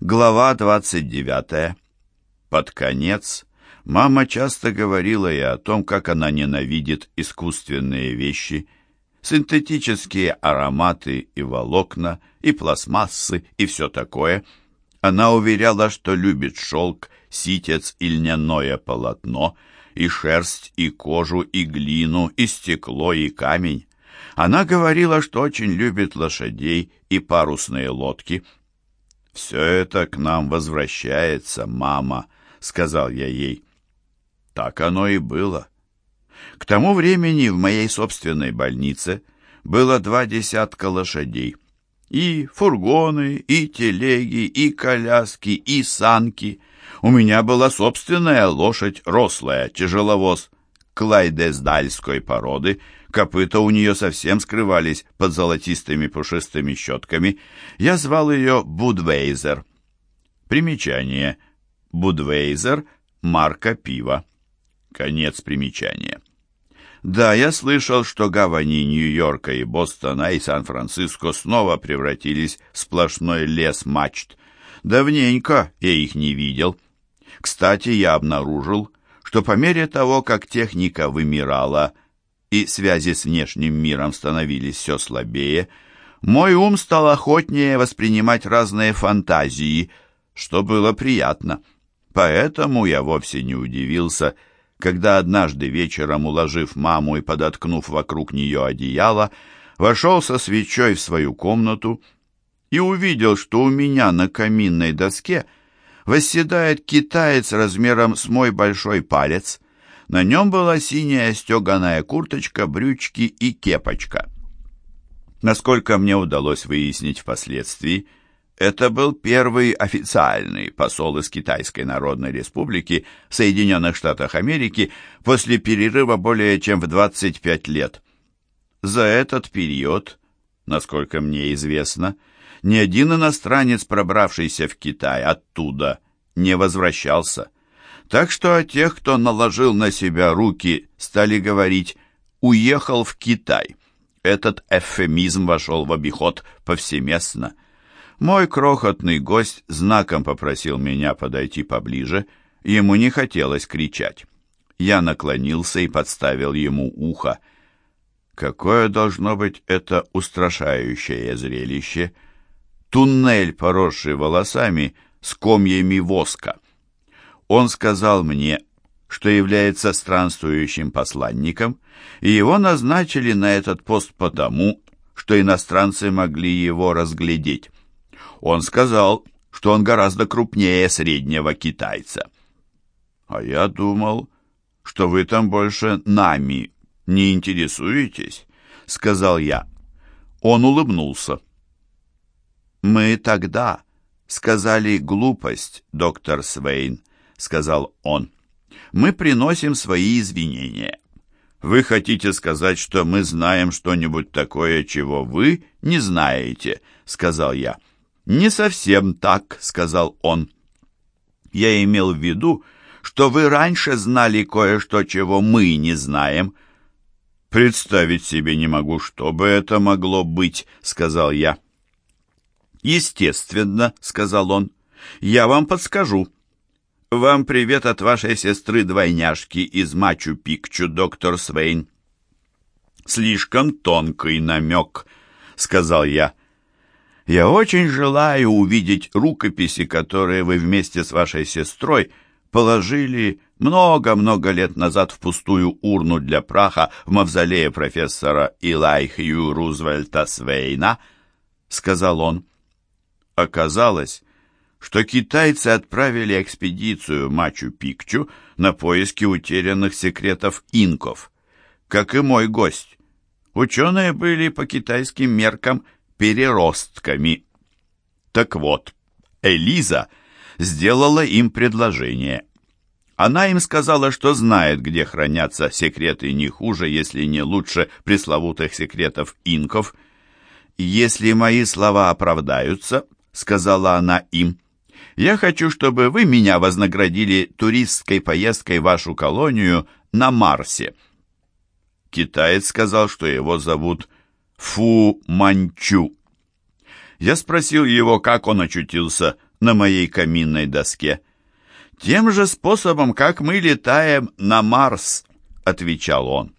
Глава 29. Под конец мама часто говорила и о том, как она ненавидит искусственные вещи, синтетические ароматы и волокна, и пластмассы, и все такое. Она уверяла, что любит шелк, ситец и льняное полотно, и шерсть, и кожу, и глину, и стекло, и камень. Она говорила, что очень любит лошадей и парусные лодки – «Все это к нам возвращается, мама», — сказал я ей. Так оно и было. К тому времени в моей собственной больнице было два десятка лошадей. И фургоны, и телеги, и коляски, и санки. У меня была собственная лошадь, рослая, тяжеловоз, клайдесдальской породы — Копыта у нее совсем скрывались под золотистыми пушистыми щетками. Я звал ее Будвейзер. Примечание. Будвейзер – марка пива. Конец примечания. Да, я слышал, что гавани Нью-Йорка и Бостона и Сан-Франциско снова превратились в сплошной лес мачт. Давненько я их не видел. Кстати, я обнаружил, что по мере того, как техника вымирала – и связи с внешним миром становились все слабее, мой ум стал охотнее воспринимать разные фантазии, что было приятно. Поэтому я вовсе не удивился, когда однажды вечером, уложив маму и подоткнув вокруг нее одеяло, вошел со свечой в свою комнату и увидел, что у меня на каминной доске восседает китаец размером с мой большой палец — на нем была синяя стеганая курточка, брючки и кепочка. Насколько мне удалось выяснить впоследствии, это был первый официальный посол из Китайской Народной Республики в Соединенных Штатах Америки после перерыва более чем в 25 лет. За этот период, насколько мне известно, ни один иностранец, пробравшийся в Китай оттуда, не возвращался. Так что о тех, кто наложил на себя руки, стали говорить «уехал в Китай». Этот эвфемизм вошел в обиход повсеместно. Мой крохотный гость знаком попросил меня подойти поближе, ему не хотелось кричать. Я наклонился и подставил ему ухо. Какое должно быть это устрашающее зрелище! Туннель, поросший волосами, с комьями воска — он сказал мне, что является странствующим посланником, и его назначили на этот пост потому, что иностранцы могли его разглядеть. Он сказал, что он гораздо крупнее среднего китайца. А я думал, что вы там больше нами не интересуетесь, сказал я. Он улыбнулся. Мы тогда сказали глупость, доктор Свейн, сказал он. «Мы приносим свои извинения. Вы хотите сказать, что мы знаем что-нибудь такое, чего вы не знаете?» — сказал я. «Не совсем так», — сказал он. «Я имел в виду, что вы раньше знали кое-что, чего мы не знаем». «Представить себе не могу, что бы это могло быть», — сказал я. «Естественно», — сказал он. «Я вам подскажу. «Вам привет от вашей сестры-двойняшки из Мачу-Пикчу, доктор Свейн». «Слишком тонкий намек», — сказал я. «Я очень желаю увидеть рукописи, которые вы вместе с вашей сестрой положили много-много лет назад в пустую урну для праха в мавзолее профессора Илай Хью Рузвельта Свейна», — сказал он. Оказалось, что китайцы отправили экспедицию Мачу-Пикчу на поиски утерянных секретов инков. Как и мой гость, ученые были по китайским меркам переростками. Так вот, Элиза сделала им предложение. Она им сказала, что знает, где хранятся секреты не хуже, если не лучше пресловутых секретов инков. «Если мои слова оправдаются», — сказала она им, — я хочу, чтобы вы меня вознаградили туристской поездкой в вашу колонию на Марсе». Китаец сказал, что его зовут Фу Манчу. Я спросил его, как он очутился на моей каминной доске. «Тем же способом, как мы летаем на Марс», — отвечал он.